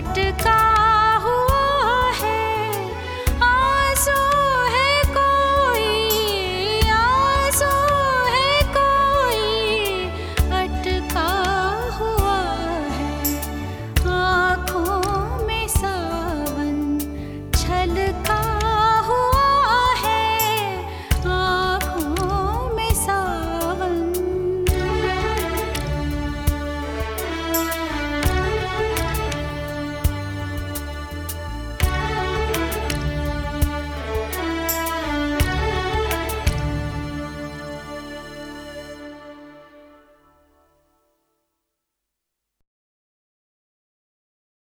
भटका